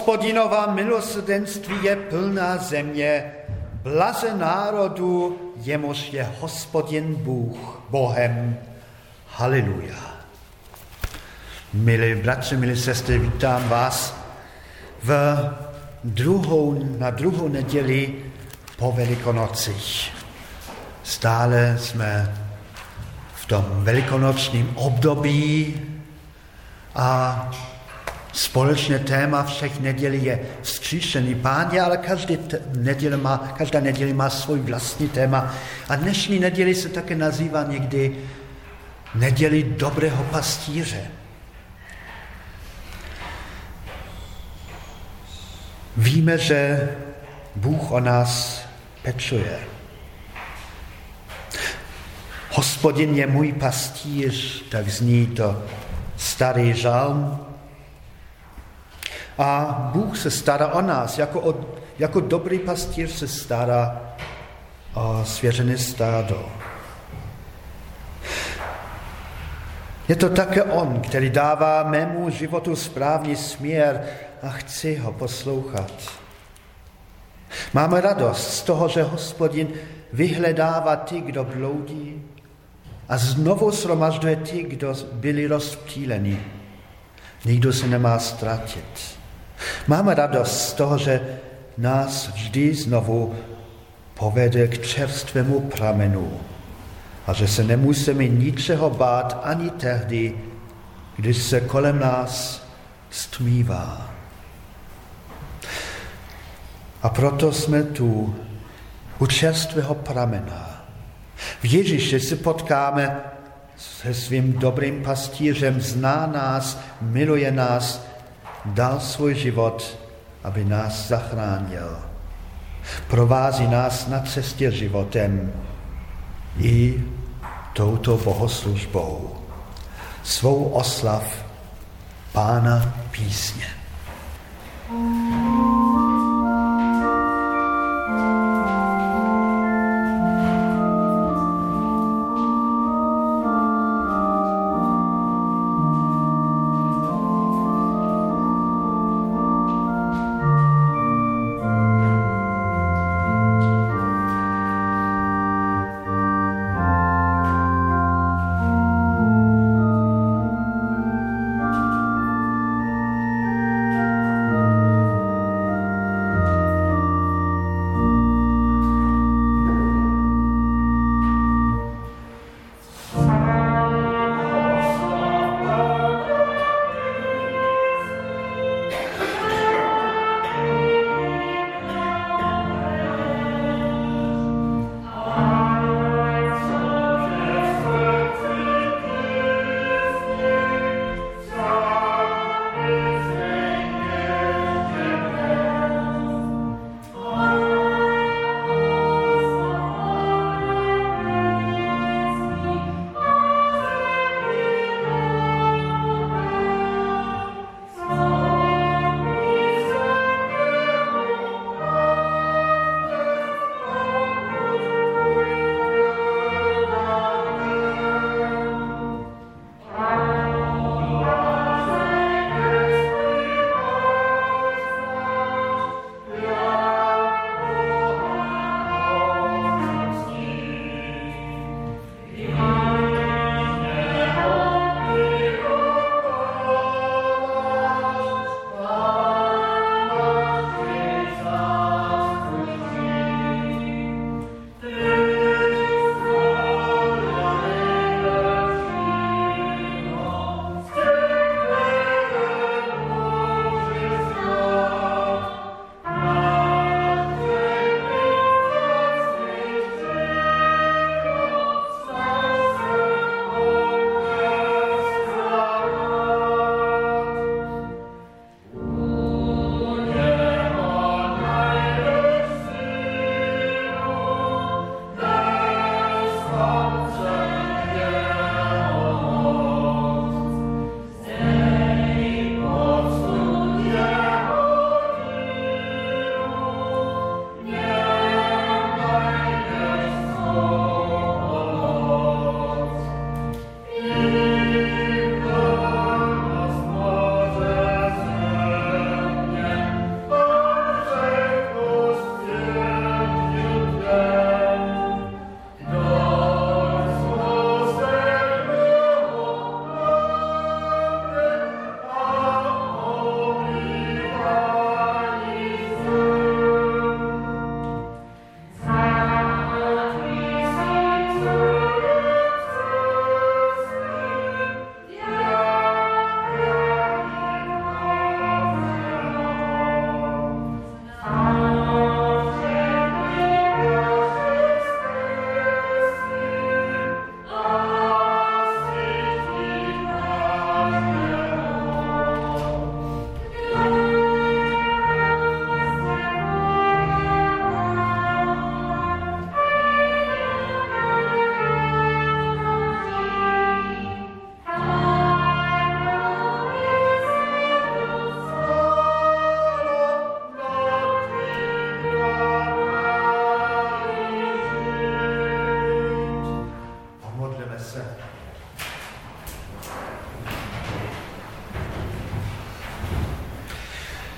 Hospodinova milosrdenství je plná země, blaze národu, jemuž je hospodin Bůh, Bohem. Haleluja. Milí bratři, milí sestry, vítám vás v druhou, na druhou neděli po Velikonocích. Stále jsme v tom velikonočním období a Společné téma všech nedělí je vzkříšený páně, ale každý neděle má, každá neděle má svůj vlastní téma. A dnešní neděli se také nazývá někdy neděli dobrého pastíře. Víme, že Bůh o nás pečuje. Hospodin je můj pastýř, tak zní to starý žalm. A Bůh se stará o nás, jako, o, jako dobrý pastýř se stará o svěřené stádo. Je to také On, který dává mému životu správný směr a chci ho poslouchat. Máme radost z toho, že hospodin vyhledává ty, kdo bloudí a znovu shromažďuje ty, kdo byli rozptýleni. Nikdo se nemá ztratit. Máme radost z toho, že nás vždy znovu povede k čerstvému pramenu a že se nemusíme ničeho bát ani tehdy, když se kolem nás stmívá. A proto jsme tu u čerstvého pramena. V Ježíši se potkáme se svým dobrým pastířem, zná nás, miluje nás, dal svůj život, aby nás zachránil. Provází nás na cestě životem i touto bohoslužbou. Svou oslav Pána písně. thank you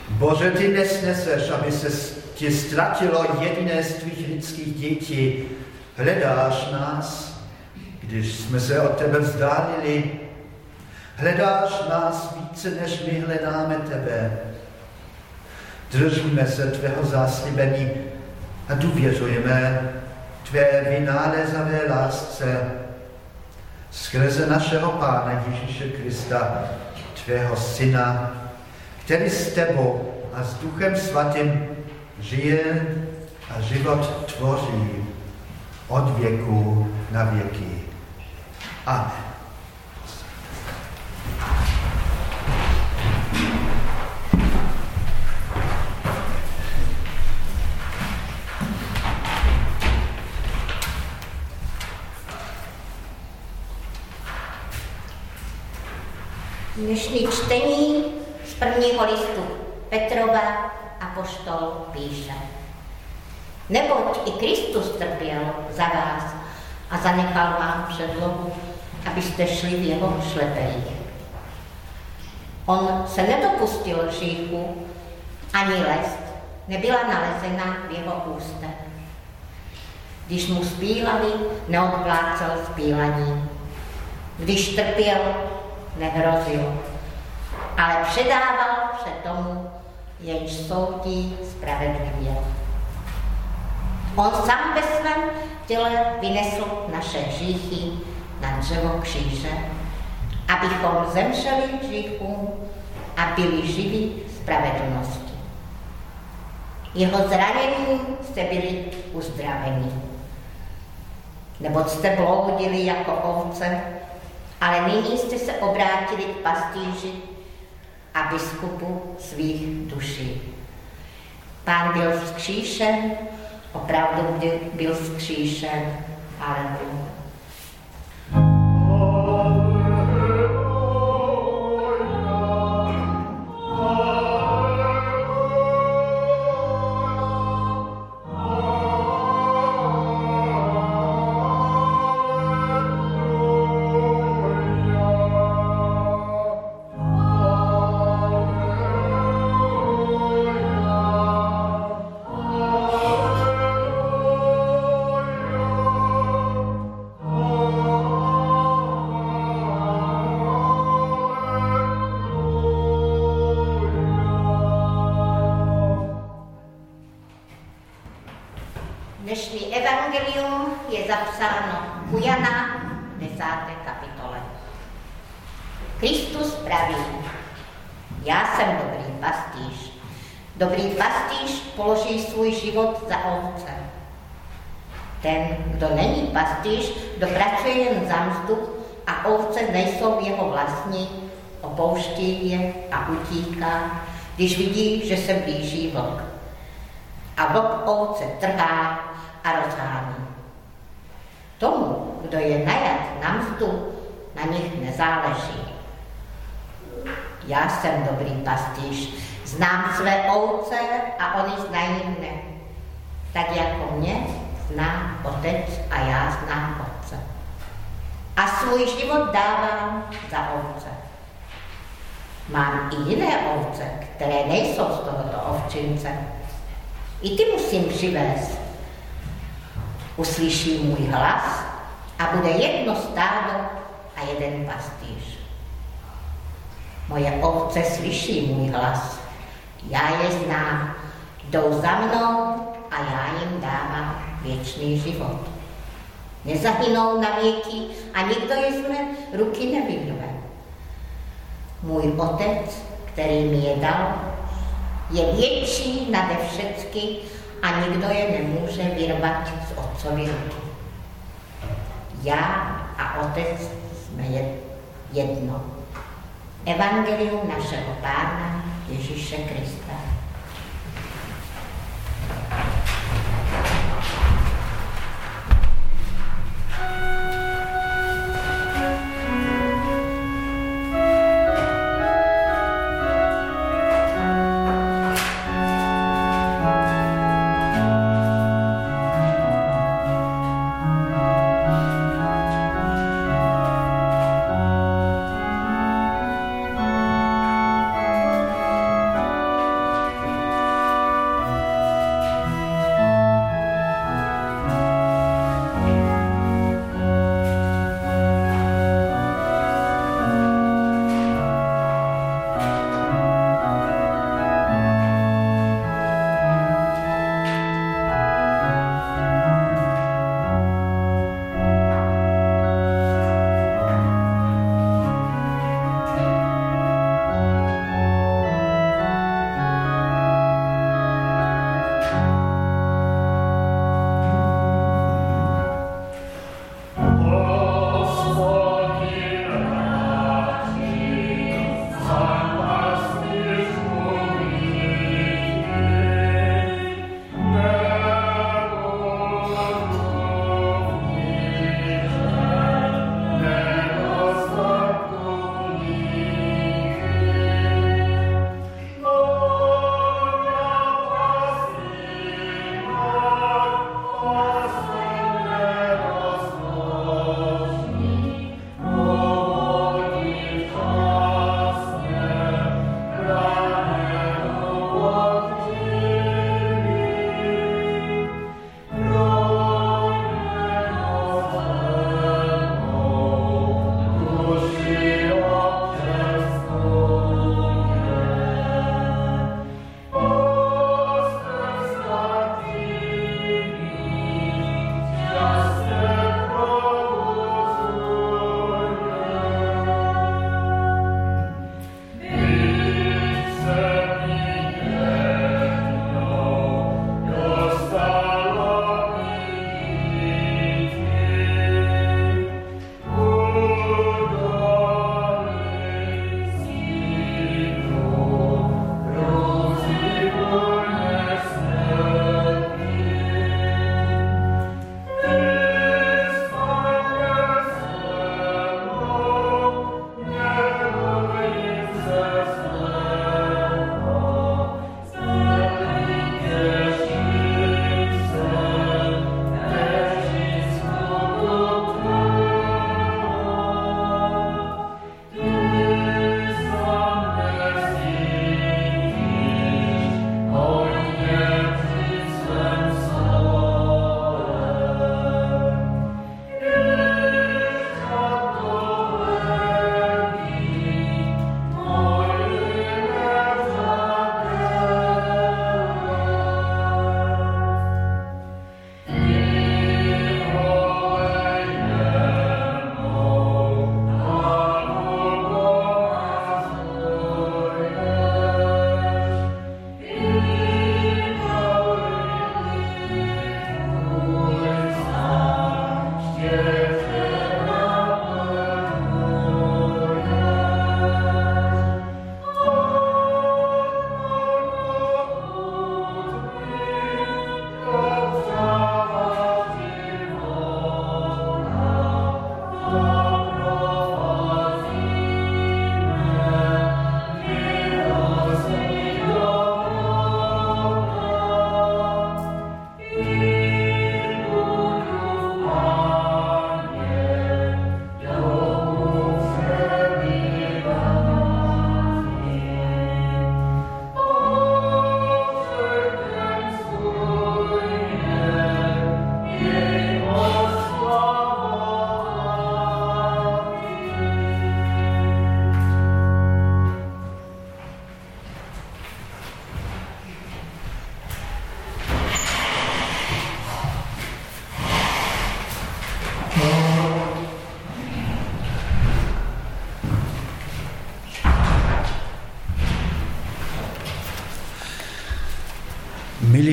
Bože, ty nesneseš, aby se ti ztratilo jediné z tvých lidských dětí. Hledáš nás, když jsme se od tebe vzdálili. Hledáš nás více, než my hledáme tebe. Držíme se tvého záslibení a důvěřujeme tvé vynálezavé lásce skrze našeho Pána Ježíše Krista, tvého Syna, který s tebou a s Duchem Svatým žije a život tvoří od věku na věky. Amen. Dnešní čtení prvního listu Petrova a poštol píše. Neboť i Kristus trpěl za vás a zanechal vám předlohu, abyste šli v jeho šleperích. On se nedopustil říchu, ani lest nebyla nalezena v jeho ústech. Když mu spílali, neodplácel spílaní. Když trpěl, nehrozil, ale předával před tomu, jenž soudí spravedlivě. On sám ve svém těle vynesl naše hříchy na dřevo kříže, abychom zemřeli hříchům a byli živí spravedlnosti. Jeho zranění jste byli uzdraveni. Nebo jste bloudili jako ovce ale nyní jste se obrátili k pastýři a biskupu svých duší. Pán byl vzkříšen, opravdu byl vzkříšen. Aleluja. Mám i jiné ovce, které nejsou z tohoto ovčince. I ty musím přivést. Uslyší můj hlas a bude jedno stádo a jeden pastýř. Moje ovce slyší můj hlas. Já je znám. Jdou za mnou a já jim dávám věčný život. Nezahynou na věky a nikdo je z mé ruky nevyrve. Můj otec, který mi je dal, je větší nade všecky a nikdo je nemůže vyrvat z otcovi ruky. Já a otec jsme jedno. Evangelium našeho Pána Ježíše Krista.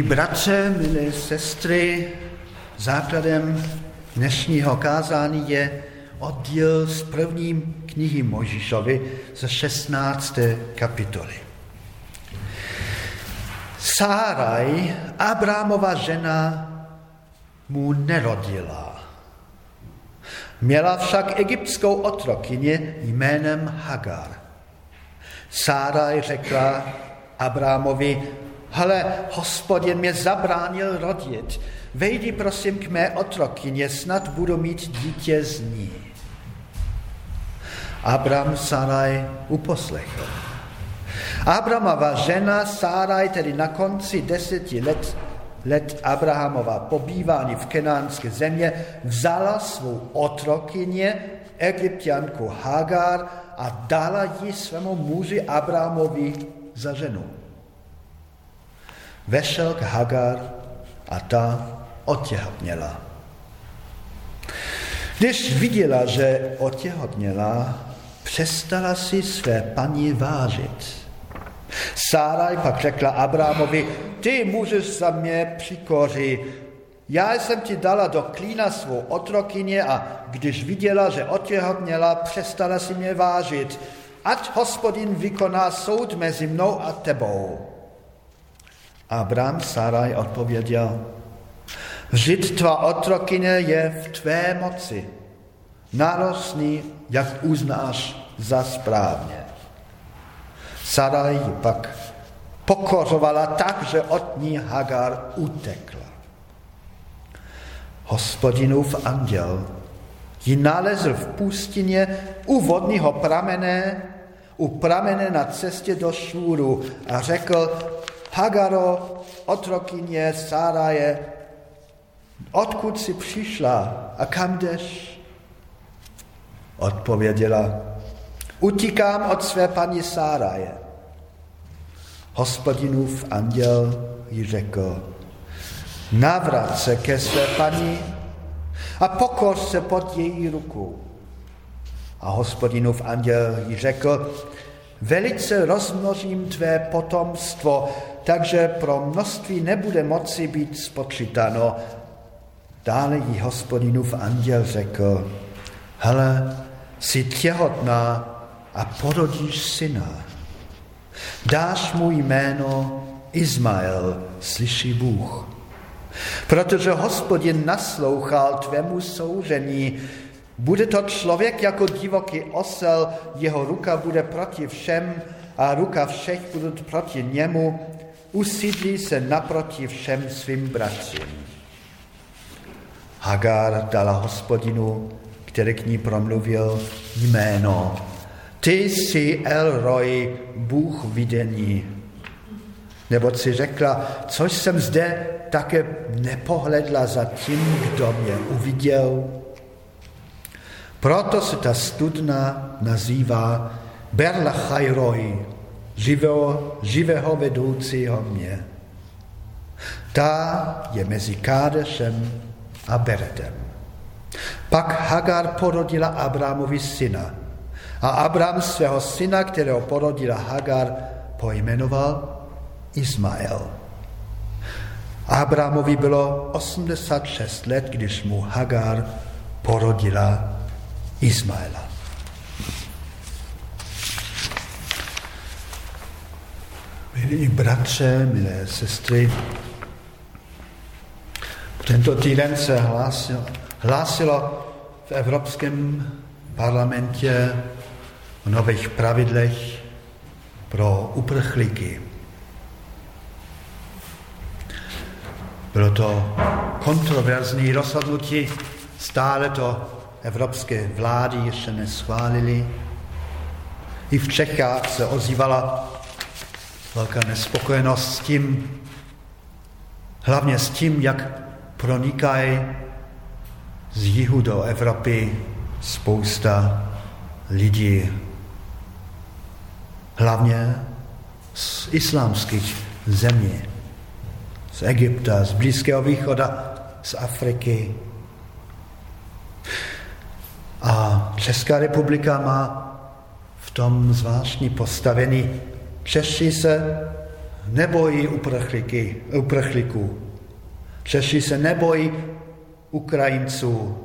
Bratře, milé sestry, základem dnešního kázání je oddíl z první knihy Možišovi ze 16. kapitoly. Sáraj, Abrámova žena, mu nerodila. Měla však egyptskou otrokyně jménem Hagar. Sáraj řekla Abrámovi, hele, hospodin mě zabránil rodit, vejdi prosím k mé otrokyně, snad budu mít dítě z ní. Abram Saraj uposlechl. Abramova žena Sáraj tedy na konci deseti let, let Abrahamova pobývání v kenánské země vzala svou otrokyně, egyptianku Hagar a dala ji svému muži Abrahamovi za ženu. Vešel k Hagar a ta otěhotněla. Když viděla, že otěhotněla, přestala si své paní vážit. Sáraj pak řekla Abrámovi, ty můžeš za mě přikořit, já jsem ti dala do klína svou otrokyně a když viděla, že otěhotněla, přestala si mě vážit. Ať hospodin vykoná soud mezi mnou a tebou. Abrám Saraj odpověděl, Vždyť tvá otrokyně je v tvé moci. Narostni, jak uznáš za správně. Saraj pak pokořovala tak, že od ní Hagar utekla. Hospodinův anděl ji nalezl v pustině u vodního pramene, u pramene na cestě do Šúru a řekl, Hagaro, otrokyně Sáraje, odkud jsi přišla a kam jdeš? Odpověděla, utíkám od své paní Sáraje. Hospodinův anděl jí řekl, navrat se ke své paní a pokor se pod její ruku. A hospodinův anděl jí řekl, velice rozmnožím tvé potomstvo, takže pro množství nebude moci být spočítáno. Dále jí hospodinův anděl řekl, hele, jsi těhotná a porodíš syna. Dáš mu jméno Izmael, slyší Bůh. Protože hospodin naslouchal tvému soužení, bude to člověk jako divoký osel, jeho ruka bude proti všem a ruka všech bude proti němu, usídlí se naproti všem svým bratřím. Hagar dala hospodinu, který k ní promluvil, jméno. Ty jsi Elroy, Bůh vidění. Nebo si řekla, což jsem zde také nepohledla za tím, kdo mě uviděl. Proto se ta studna nazývá Berla Chajroj, živého, živého vedoucího mě. Ta je mezi Kádešem a Beretem. Pak Hagar porodila Abrámovi syna. A Abrám svého syna, kterého porodila Hagar, pojmenoval Ismael. Abramovi bylo 86 let, když mu Hagar porodila Ismaela. Milí bratře, milé sestry, tento týden se hlásilo, hlásilo v Evropském parlamentě o nových pravidlech pro uprchlíky. Bylo to kontroverzní rozhodnutí, stále to evropské vlády ještě neschválili. I v Čechách se ozývala velká nespokojenost s tím, hlavně s tím, jak pronikají z jihu do Evropy spousta lidí, hlavně z islámských zemí z Egypta, z Blízkého východa, z Afriky. A Česká republika má v tom zvláštní postavení. Češi se nebojí uprchlíky, uprchlíků. Češi se nebojí Ukrajinců,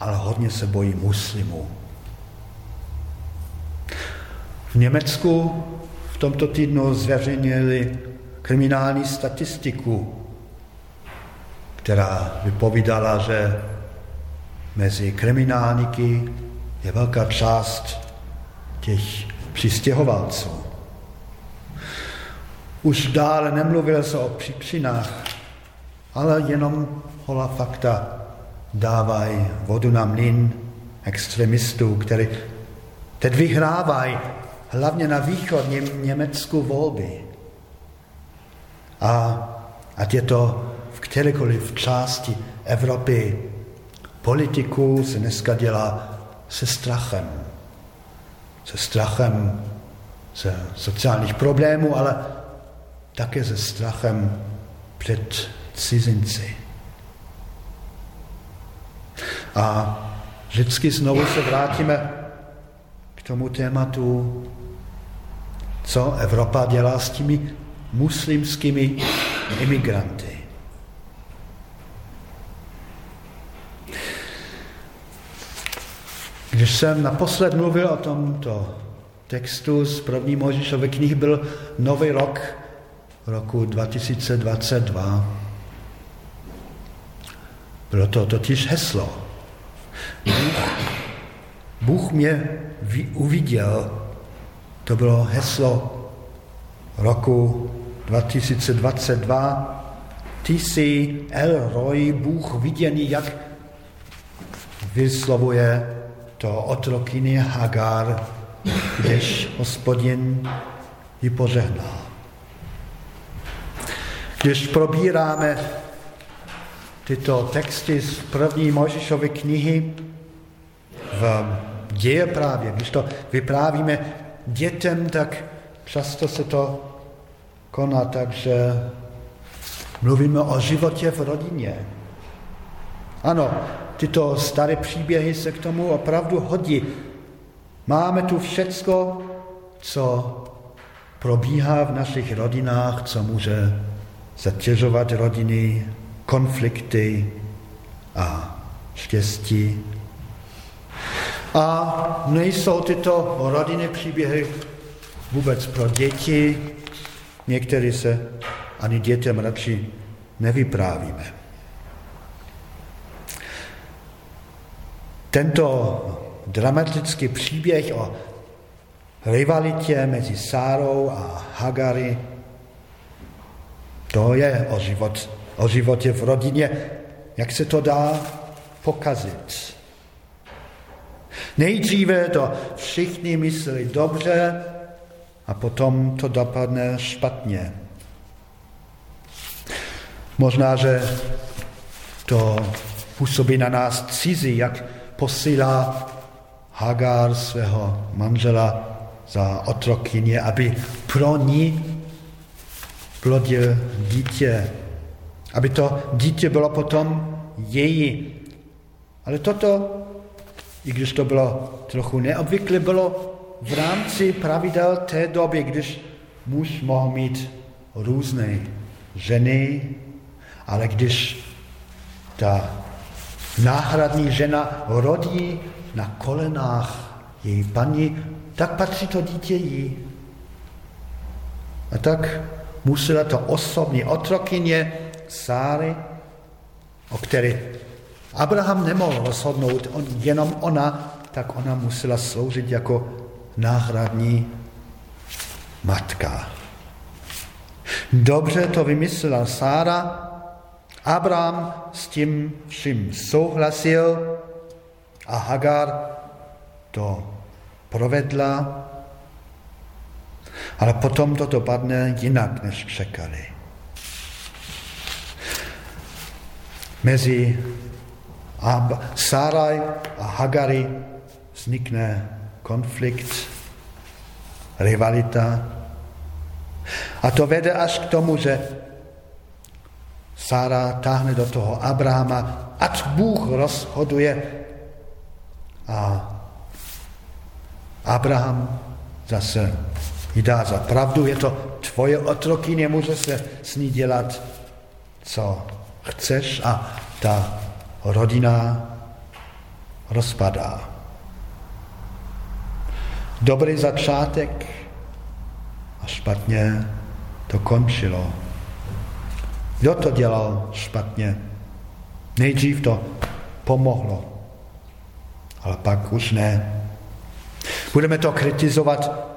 ale hodně se bojí muslimů. V Německu v tomto týdnu zveřejnili kriminální statistiku, která vypovídala, že mezi kriminálníky je velká část těch přistěhovalců. Už dále nemluvil se o příčinách, ale jenom hola fakta dávají vodu na mlin extremistů, který teď vyhrávají hlavně na východním Německu volby. A ať je to v kterékoliv části Evropy, politiku se dneska dělá se strachem. Se strachem ze sociálních problémů, ale také se strachem před cizinci. A vždycky znovu se vrátíme k tomu tématu, co Evropa dělá s těmi muslimskými imigranty. Když jsem naposled mluvil o tomto textu z první Možíšové knihy, byl nový rok, roku 2022. Bylo to totiž heslo. Bůh, mě uviděl. To bylo heslo roku 2022. Ty jsi Roy, Bůh viděný, jak vyslovuje to otrokyně Hagar, když hospodin ji požehnal. Když probíráme tyto texty z první Možišovy knihy v děje právě, když to vyprávíme dětem, tak často se to koná tak, že mluvíme o životě v rodině. Ano, tyto staré příběhy se k tomu opravdu hodí. Máme tu všecko, co probíhá v našich rodinách, co může zatěžovat rodiny, konflikty a štěstí. A nejsou tyto rodinné příběhy vůbec pro děti. Některý se ani dětem radši nevyprávíme. Tento dramatický příběh o rivalitě mezi Sárou a Hagary, to je o, život, o životě v rodině, jak se to dá pokazit. Nejdříve to všichni mysleli dobře a potom to dopadne špatně. Možná, že to působí na nás cizí, jak posílá Hagar svého manžela za otrokyně, aby pro ní plodil dítě. Aby to dítě bylo potom její. Ale toto, i když to bylo trochu neobvyklé, bylo v rámci pravidel té doby, když muž mohl mít různé ženy, ale když ta náhradní žena rodí na kolenách její paní, tak patří to dítě jí. A tak musela to osobní otrokyně Sáry, o které Abraham nemohl rozhodnout, on, jenom ona, tak ona musela sloužit jako náhradní matka. Dobře to vymyslela Sára, Abraham s tím vším souhlasil a Hagar to provedla, ale potom to dopadne jinak, než čekali. Mezi Saraj a Hagary vznikne konflikt, rivalita. A to vede až k tomu, že Sára táhne do toho Abrahama, ať Bůh rozhoduje. A Abraham zase jí dá za pravdu, je to tvoje otrokyně může se s ní dělat, co chceš a ta rodina rozpadá. Dobrý začátek a špatně to končilo. Kdo to dělal špatně? Nejdřív to pomohlo, ale pak už ne. Budeme to kritizovat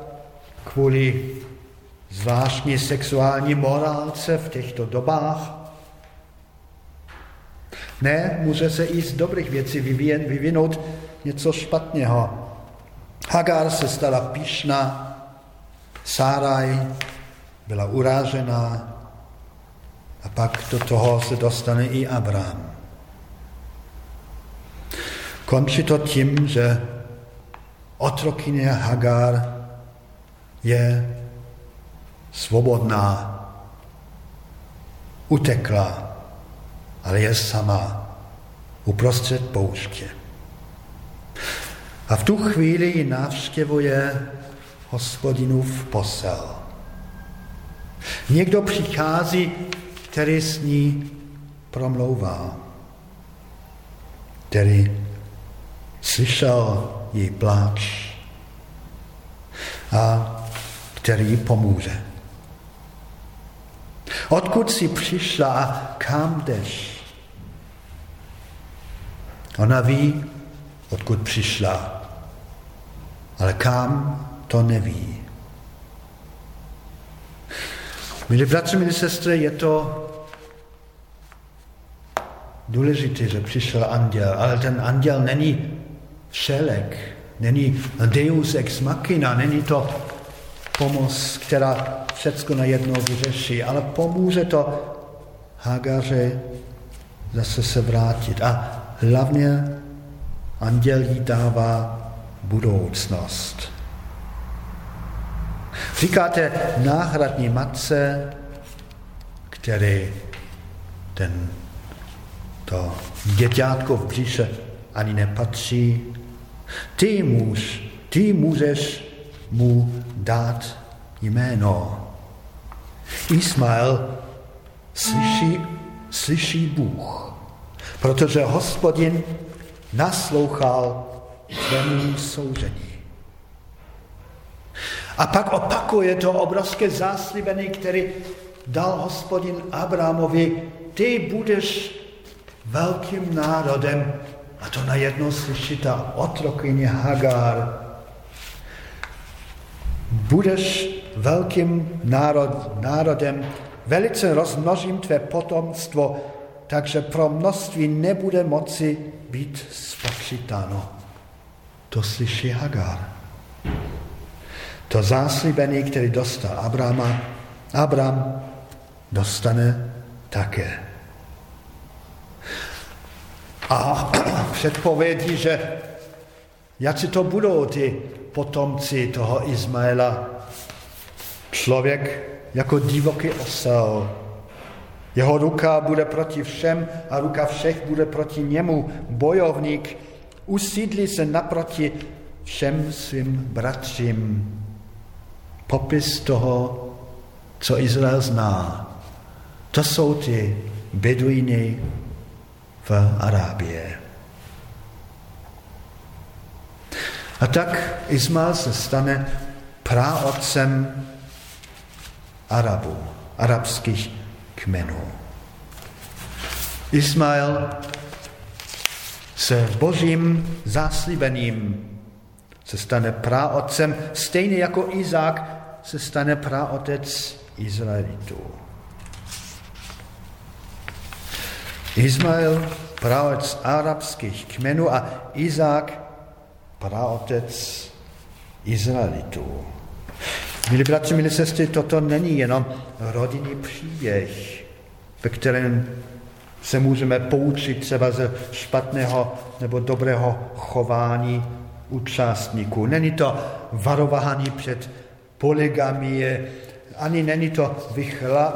kvůli zvláštní sexuální morálce v těchto dobách. Ne, může se i z dobrých věcí vyvinout něco špatného. Hagar se stala píšná, Sáraj byla urážená a pak do toho se dostane i Abraham. Končí to tím, že otrokyně Hagar je svobodná, utekla, ale je sama uprostřed pouště. A v tu chvíli ji návštěvuje hospodinův posel. Někdo přichází, který s ní promlouvá, který slyšel její pláč a který pomůže. Odkud jsi přišla kam jdeš? Ona ví, odkud přišla, ale kam to neví. Milí bratři, milí sestry, je to důležité, že přišel anděl, ale ten anděl není všelek, není deus ex machina, není to pomoc, která všechno najednou vyřeší, ale pomůže to Hagaře zase se vrátit. A hlavně anděl jí dává budoucnost. Říkáte náhradní matce, který ten, to děťátko v bříše ani nepatří. Ty muž, ty můžeš mu dát jméno. Ismael slyší, slyší Bůh, protože hospodin naslouchal tvému soužení. A pak opakuje to obrovské záslibení, který dal hospodin Abrahamovi, ty budeš velkým národem. A to najednou slyší ta otrokyně Hagar. Budeš velkým národ, národem, velice rozmnožím tvé potomstvo, takže pro množství nebude moci být spočítáno. To slyší Hagar. To záslibení, který dostal Abrama, Abram dostane také. A předpovědí, že jak si to budou ty potomci toho Izmaela. Člověk jako divoký osel. Jeho ruka bude proti všem a ruka všech bude proti němu. Bojovník usídlí se naproti všem svým bratřím popis toho, co Izrael zná. To jsou ty beduíny v Arábie. A tak Izmael se stane praotcem Arabů, arabských kmenů. Ismael se božím záslíbením se stane praotcem, stejně jako Izák se stane praotec Izraelitů. Izmael, praotec arabských kmenů a Izák, praotec Izraelitů. Milí bratři, milí sestry, toto není jenom rodinný příběh, ve kterém se můžeme poučit třeba ze špatného nebo dobrého chování účastníků. Není to varování před poligamie, ani není to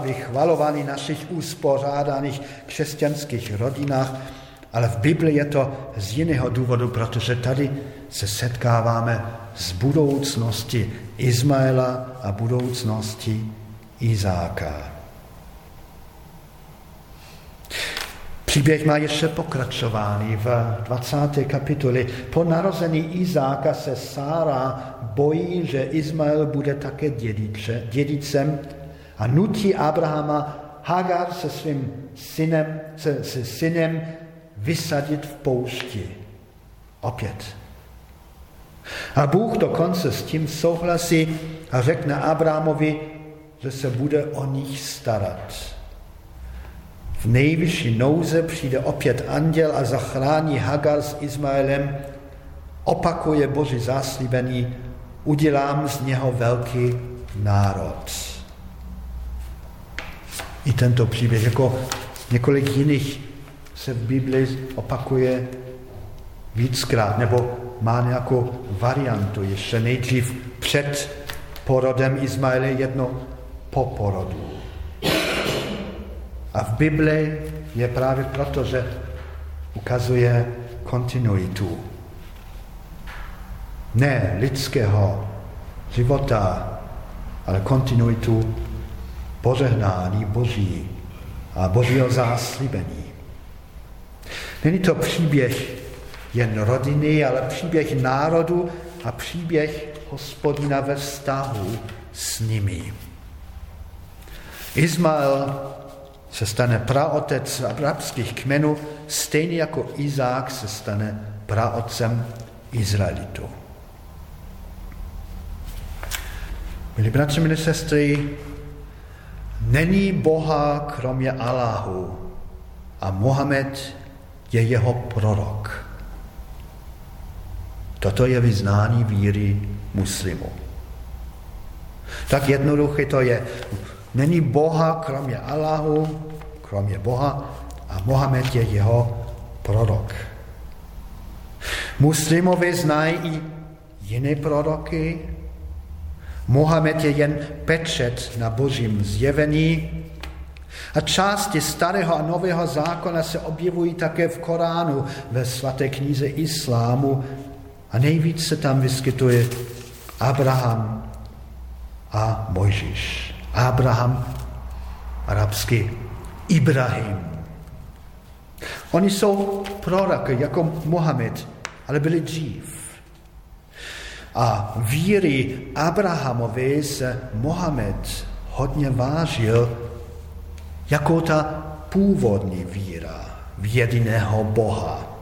vychvalování našich uspořádaných křesťanských rodinách, ale v Bibli je to z jiného důvodu, protože tady se setkáváme s budoucnosti Izmaela a budoucnosti Izáka. Příběh má ještě pokračování v 20. kapitoli. Po narození Izáka se Sára bojí, že Izmael bude také dědiče, dědicem a nutí Abrahama Hagar se svým synem, se, se synem vysadit v poušti. Opět. A Bůh dokonce s tím souhlasí a řekne Abrahamovi, že se bude o nich starat. V nejvyšší nouze přijde opět anděl a zachrání Hagar s Izmaelem, opakuje Boží záslíbení, udělám z něho velký národ. I tento příběh, jako několik jiných, se v Bibli opakuje víckrát, nebo má nějakou variantu. Ještě nejdřív před porodem Izmaele, jedno po porodu. A v Bibli je právě proto, že ukazuje kontinuitu. Ne lidského života, ale kontinuitu požehnání Boží a Božího záslíbení. Není to příběh jen rodiny, ale příběh národu a příběh hospodina ve vztahu s nimi. Izmael se stane praotec arabských kmenů, stejně jako Izák se stane praotcem Izraelitu. Milí bratři, milí sestry, není Boha kromě Allahu a Mohamed je jeho prorok. Toto je vyznání víry muslimů. Tak jednoduché to je. Není Boha kromě Allahu, kromě Boha a Mohamed je jeho prorok. Muslimové znají i jiné proroky. Mohamed je jen pečet na božím zjevení. A části starého a nového zákona se objevují také v Koránu, ve svaté knize Islámu. A nejvíc se tam vyskytuje Abraham a Mojžíš. Abraham, arabsky Ibrahim. Oni jsou proroky jako Mohamed, ale byli dřív. A víry Abrahamovi se Mohamed hodně vážil jako ta původní víra v jediného Boha.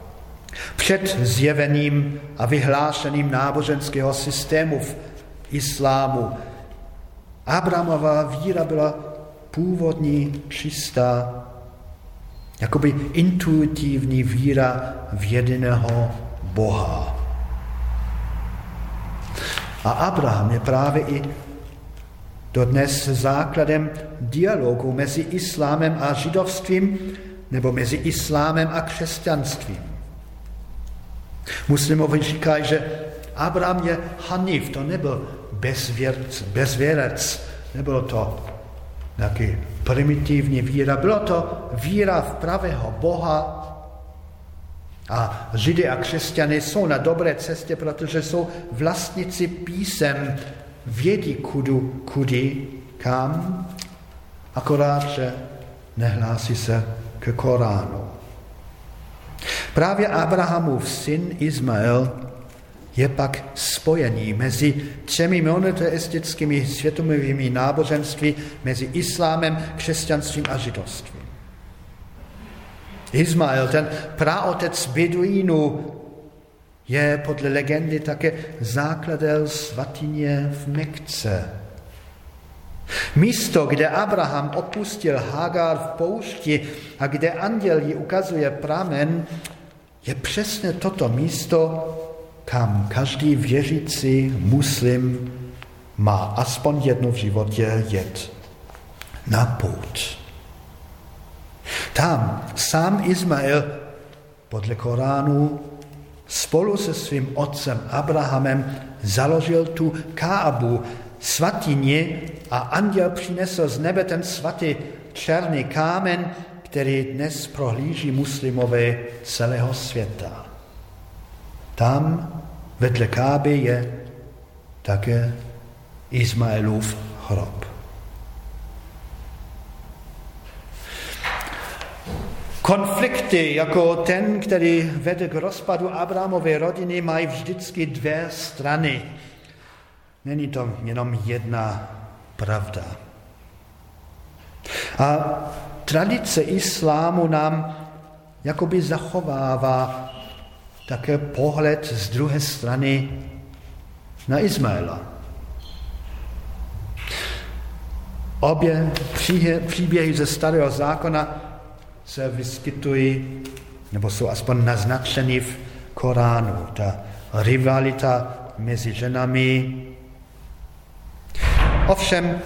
Před zjevením a vyhlášením náboženského systému v islámu Abrahamová víra byla původní, čistá, jakoby intuitivní víra v jediného Boha. A Abraham je právě i dodnes základem dialogu mezi islámem a židovstvím nebo mezi islámem a křesťanstvím. Muslimové říkají, že Abraham je Hanif, to nebyl bezvěrc, bezvěrec. Nebylo to nějaký primitivní víra, bylo to víra v pravého Boha. A Židy a křesťany jsou na dobré cestě, protože jsou vlastníci písem, vědí kudu, kudy, kam, akorát, že nehlásí se k Koránu. Právě Abrahamův syn Izmael je pak spojení mezi třemi monoteistickými světomovými náboženství, mezi islámem, křesťanstvím a židovstvím. Izmael, ten praotec Beduínů, je podle legendy také základel svatyně v Mekce. Místo, kde Abraham opustil Hagar v poušti a kde anděl ji ukazuje pramen, je přesně toto místo, kam každý věřící muslim má aspoň jednou v životě jet na pout. Tam sám Izmael podle Koránu spolu se svým otcem Abrahamem založil tu Kábu, svatyni a anděl přinesl z nebe ten svatý černý kámen, který dnes prohlíží muslimové celého světa. Tam vedle Káby je také Izmaelův hrob. Konflikty jako ten, který vede k rozpadu abrahamové rodiny, mají vždycky dvě strany. Není to jenom jedna pravda. A tradice islámu nám jakoby zachovává také pohled z druhé strany na Izmaela. Obě příběhy ze starého zákona se vyskytují, nebo jsou aspoň naznačeny v Koránu. Ta rivalita mezi ženami. Ovšem,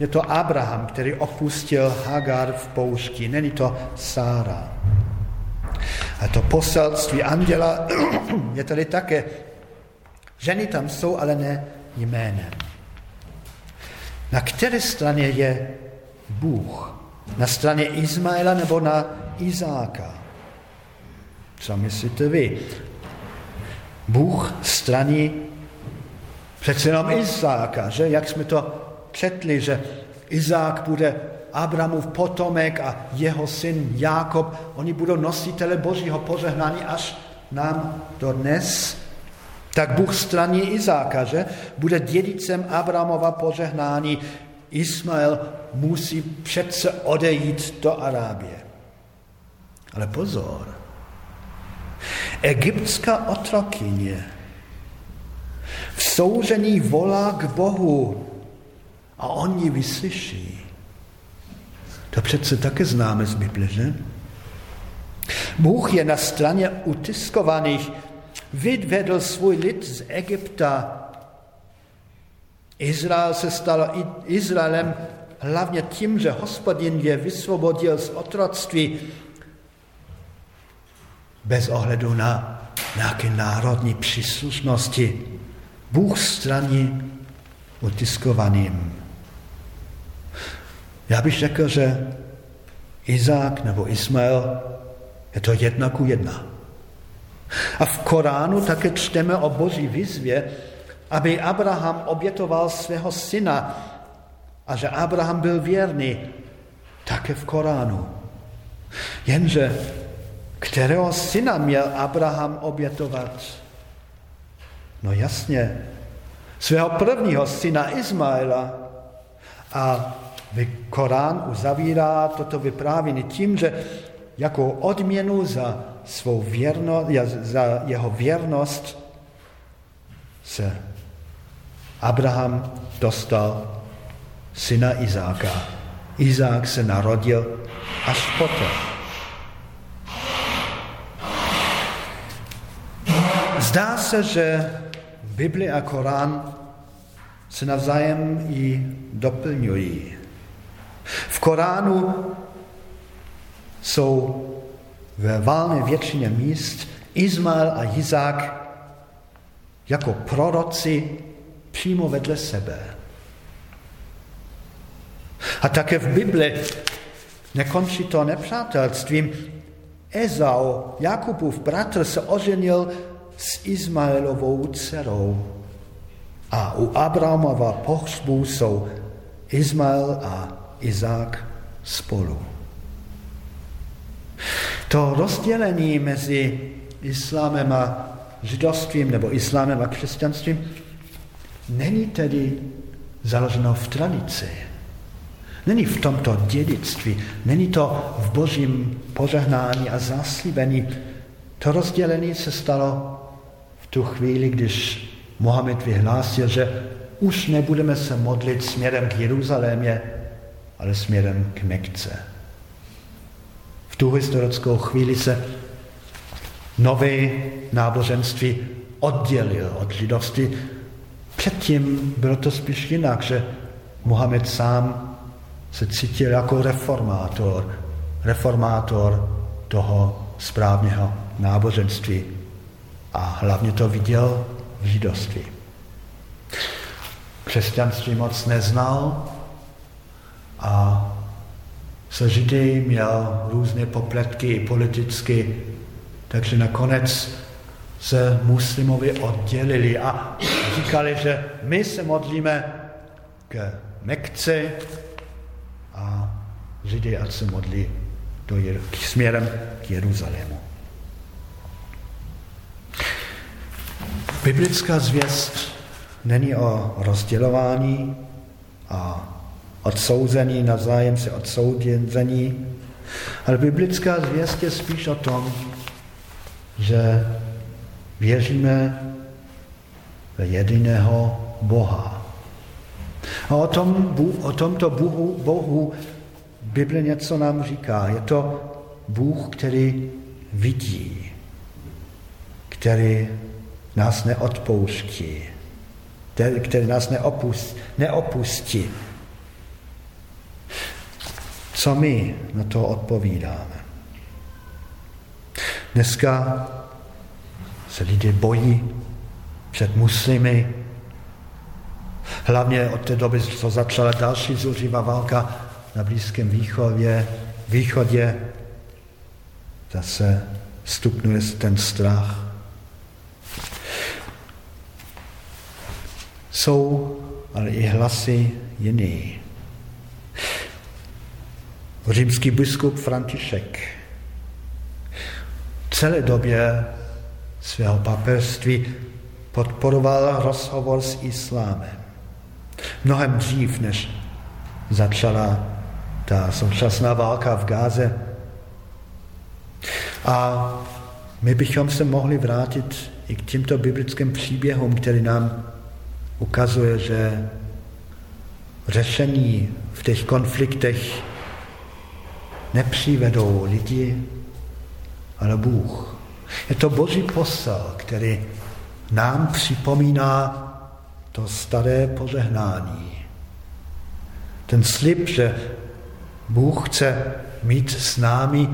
je to Abraham, který opustil Hagar v poušti, není to Sára. A to poselství anděla je tady také. Ženy tam jsou, ale ne jménem. Na které straně je Bůh? Na straně Izmaela nebo na Izáka? Co myslíte vy? Bůh straní přece jenom Izáka, že? Jak jsme to četli, že Izák bude Abramův potomek a jeho syn Jákob, oni budou nositele božího požehnání až nám do dnes. Tak Bůh straní Izáka, že? Bude dědicem Abramova požehnání. Ismael musí přece odejít do Arábie. Ale pozor, egyptská otrokyně v soužení volá k Bohu a on ji vyslyší. To přece také známe z Bible, že? Bůh je na straně utiskovaných, vyvedl svůj lid z Egypta. Izrael se stal Izraelem hlavně tím, že hospodin je vysvobodil z otroctví bez ohledu na nějaké národní příslušnosti. Bůh straní utiskovaným. Já bych řekl, že Izák nebo Ismael je to jedna ku jedna. A v Koránu také čteme o boží výzvě, aby Abraham obětoval svého syna a že Abraham byl věrný také v Koránu. Jenže kterého syna měl Abraham obětovat? No jasně, svého prvního syna Izmaela. A Korán uzavírá toto vyprávění tím, že jako odměnu za svou věrnost, za jeho věrnost se Abraham dostal syna Izáka. Izák se narodil až potom. Zdá se, že Bibli a Korán se navzájem i doplňují. V Koránu jsou ve válné většině míst Izmael a Izák jako proroci přímo vedle sebe. A také v Bibli nekončí to nepřátelstvím. Ezau, Jakubův bratr, se oženil s Izmaelovou dcerou. A u Abrahamova pohřbu jsou Izmael a Izák spolu. To rozdělení mezi islámem a židovstvím nebo islámem a křesťanstvím není tedy založeno v tradici. Není v tomto dědictví, není to v božím požehnání a zaslíbení. To rozdělení se stalo v tu chvíli, když Mohamed vyhlásil, že už nebudeme se modlit směrem k Jeruzalémě, ale směrem k Mekce. V tu historickou chvíli se nové náboženství oddělil od židovství. Předtím bylo to spíš jinak, že Mohamed sám se cítil jako reformátor, reformátor toho správného náboženství. A hlavně to viděl v židovství. Křesťanství moc neznal, a se Židy měl různé popletky i politicky, takže nakonec se muslimovi oddělili a říkali, že my se modlíme k Mekce a Židy ať se modlí do, směrem k Jeruzalému. Biblická zvěst není o rozdělování a odsouzení, navzájem se odsouzení, ale biblická zvěst je spíš o tom, že věříme ve jediného Boha. A o, tom, o tomto Bohu, Bohu Bible něco nám říká. Je to Bůh, který vidí, který nás neodpouští, který, nás neopustí, neopustí. Co my na to odpovídáme? Dneska se lidé bojí před muslimy. Hlavně od té doby, co začala další zuřivá válka na Blízkém východě, východě zase stupňuje ten strach. Jsou ale i hlasy jiný. Římský biskup František celé době svého papežství podporoval rozhovor s islámem. Mnohem dřív, než začala ta současná válka v Gáze. A my bychom se mohli vrátit i k těmto biblickým příběhům, který nám ukazuje, že řešení v těch konfliktech nepřivedou lidi, ale Bůh. Je to Boží posel, který nám připomíná to staré požehnání. Ten slib, že Bůh chce mít s námi,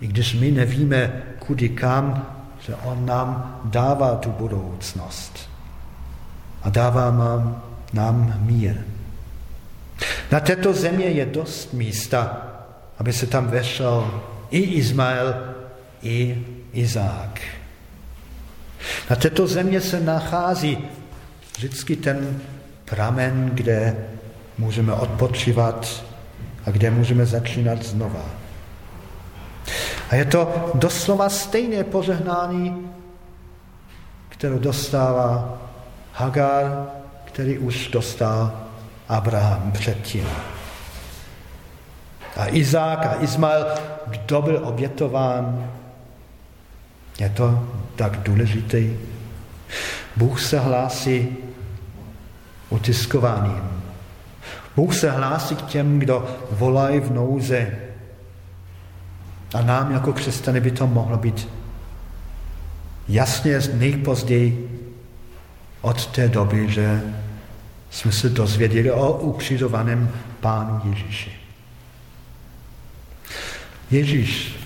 i když my nevíme, kudy kam, že On nám dává tu budoucnost a dává nám, nám mír. Na této země je dost místa, aby se tam vešel i Izmael, i Izák. Na této země se nachází vždycky ten pramen, kde můžeme odpočívat a kde můžeme začínat znova. A je to doslova stejné požehnání, které dostává Hagar, který už dostal Abraham předtím. A Izák a Izmael, kdo byl obětován, je to tak důležitý. Bůh se hlásí utiskováním. Bůh se hlásí k těm, kdo volají v nouze. A nám jako křesťany by to mohlo být jasně nejpozději od té doby, že jsme se dozvěděli o ukřižovaném pánu Ježíši. Ježíš,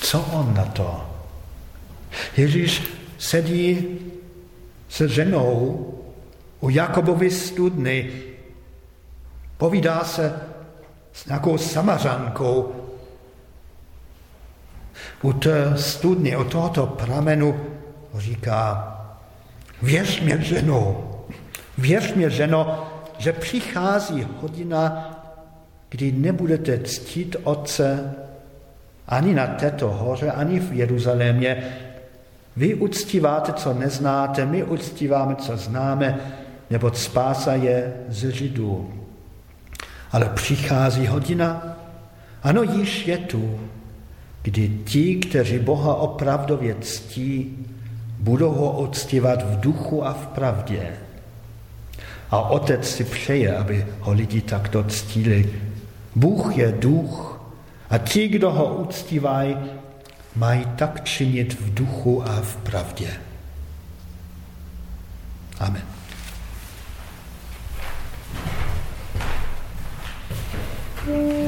co on na to? Ježíš sedí se ženou u Jakobovy studny, povídá se s nějakou samařankou. U té studny, u tohoto pramenu říká, věř mě, ženo, věř mě, ženo, že přichází hodina, kdy nebudete ctít Otce ani na této hoře, ani v Jeruzalémě, vy uctíváte, co neznáte, my uctíváme, co známe, nebo spása je z Židů. Ale přichází hodina, ano, již je tu, kdy ti, kteří Boha opravdově ctí, budou ho uctívat v duchu a v pravdě. A otec si přeje, aby ho lidi takto ctili. Bůh je duch a ti, kdo ho uctívají, mají tak činit v duchu a v pravdě. Amen. thank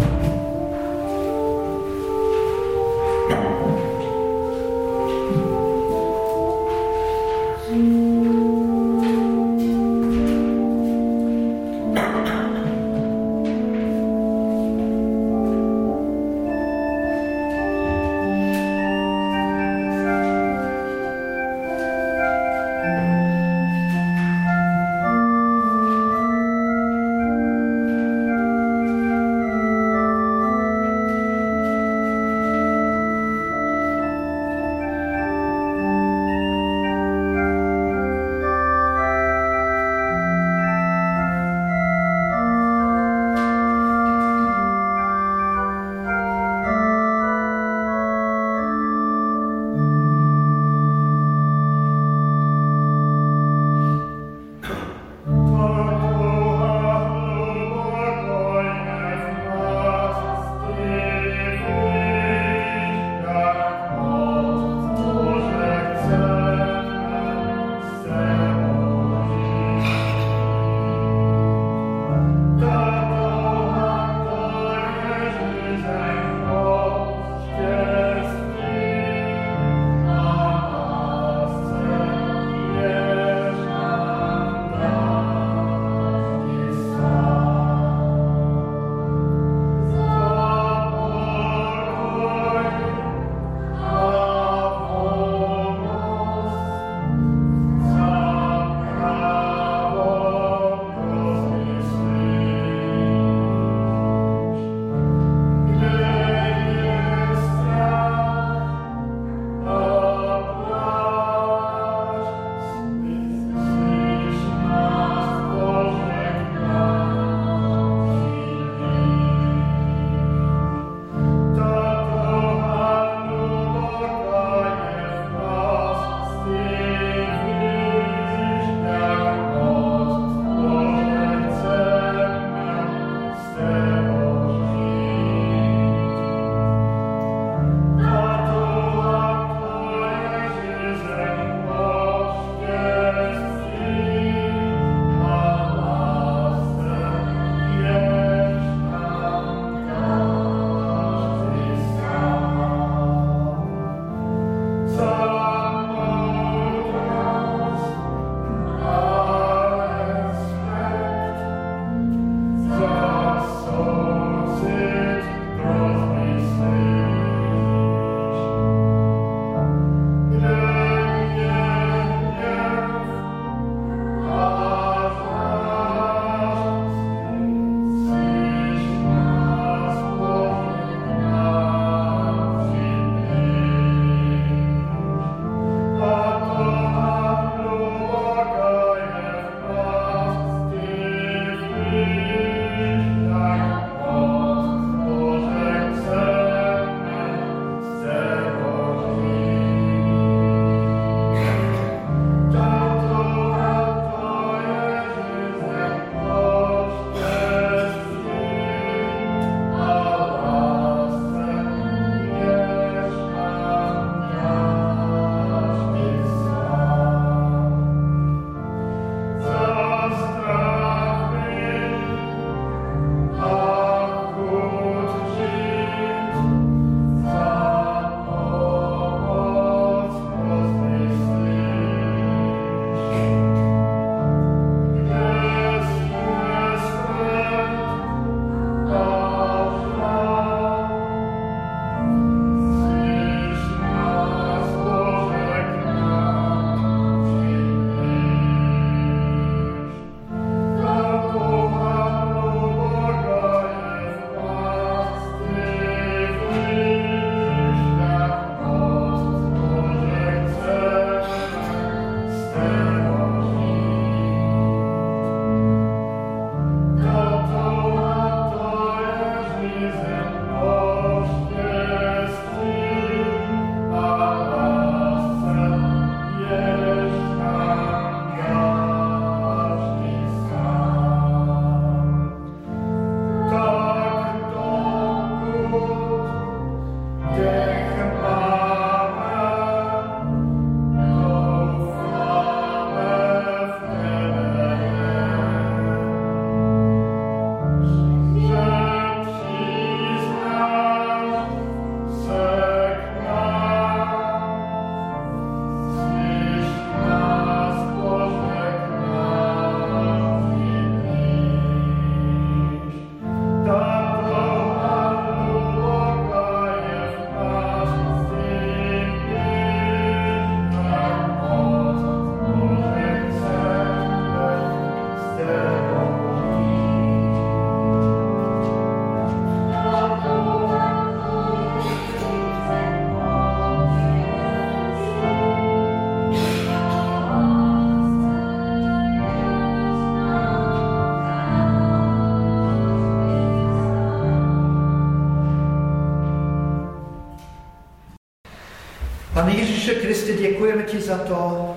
za to,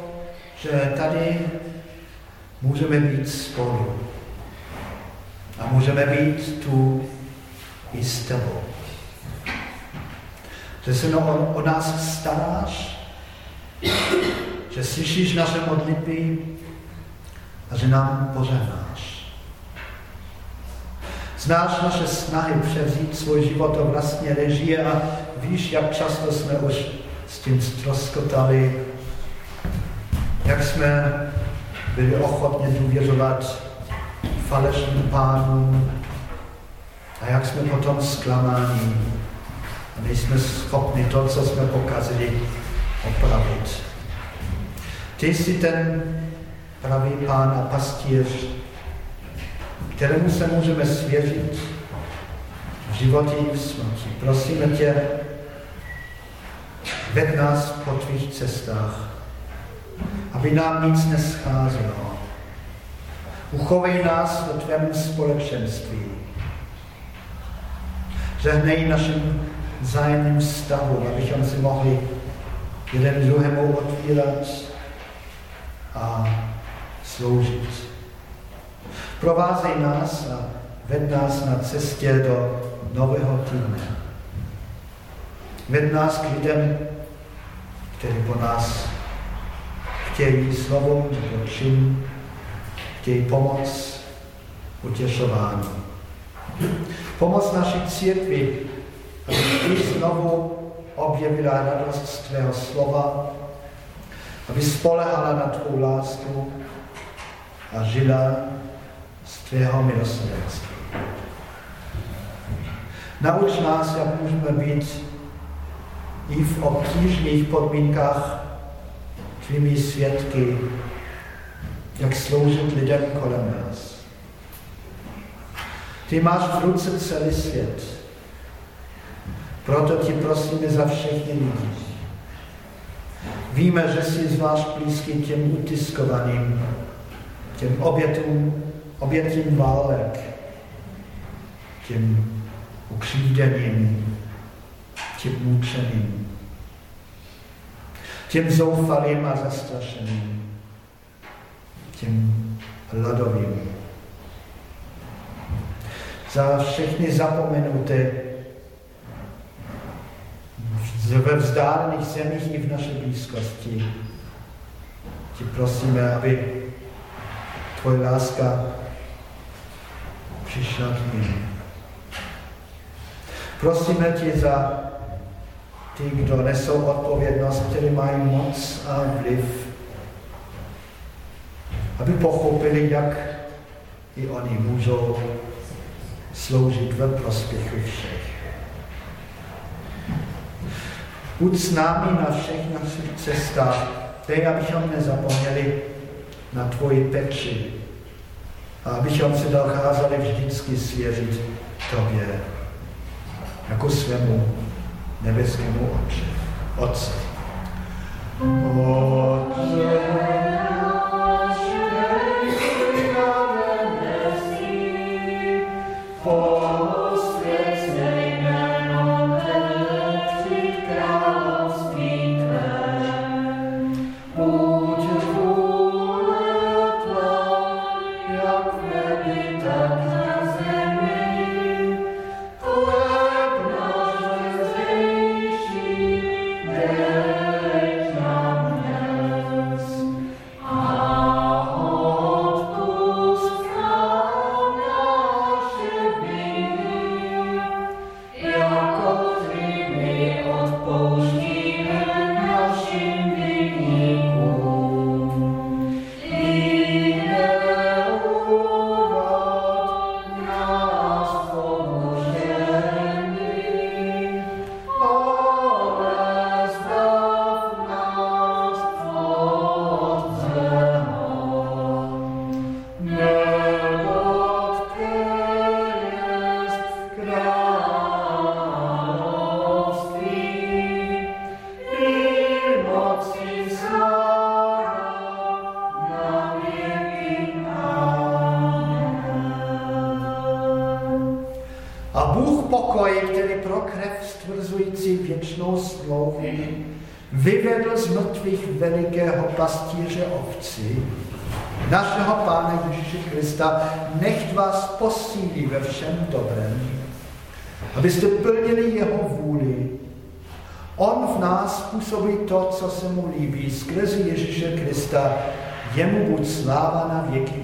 že tady můžeme být spolu. A můžeme být tu i s tebou. Že se o, o nás staráš, že slyšíš naše modlitby a že nám požehnáš. Znáš naše snahy převzít svůj život do vlastní režie a víš, jak často jsme už s tím stroskotali, jak jsme byli ochotně důvěřovat falešným pánům a jak jsme potom zklamáni a nejsme schopni to, co jsme pokazili, opravit. Ty jsi ten pravý pán a pastýř, kterému se můžeme svěřit v životě i v smrti. Prosíme tě, Ved nás po tvých cestách, aby nám nic nescházelo. Uchovej nás do tvému společenství. Žehnej našim zájemným vztahu, abychom si mohli jeden druhému otvírat a sloužit. Provázej nás a ved nás na cestě do nového týdne. Ved nás k lidem, který po nás chtějí slovo nebo čin, chtějí pomoc, utěšování. Pomoc naší církvi, aby znovu objevila radost z tvého slova, aby spolehala na tvou lásku a žila z tvého milosrdenství. Nauč nás, jak můžeme být i v obtížných podmínkách tvými svědky, jak sloužit lidem kolem nás. Ty máš v ruce celý svět. Proto ti prosíme za všechny lidi. Víme, že jsi zvlášť blízký těm utiskovaným, těm obětům, obětím válek, těm ukřídeným, těm mučeným, těm zoufalým a zastrašeným, těm hladovým. Za všechny zapomenuté ve vzdálených zemích i v naší blízkosti. Ti prosíme, aby tvoje láska přišla k ním. Prosíme tě za ty, kdo nesou odpovědnost, kteří mají moc a vliv, aby pochopili, jak i oni můžou sloužit ve prospěchu všech. Buď s námi na všech našich cestách, dej, abychom nezapomněli na tvoji peči a abychom se dokázali vždycky svěřit tobě jako svému nebeskému Otci. Otci. Otče. Pastíře ovci, našeho Pána Ježíše Krista, nech vás posílí ve všem dobrém, abyste plnili jeho vůli. On v nás působí to, co se mu líbí, skrze Ježíše Krista, jemu buď sláva na věky.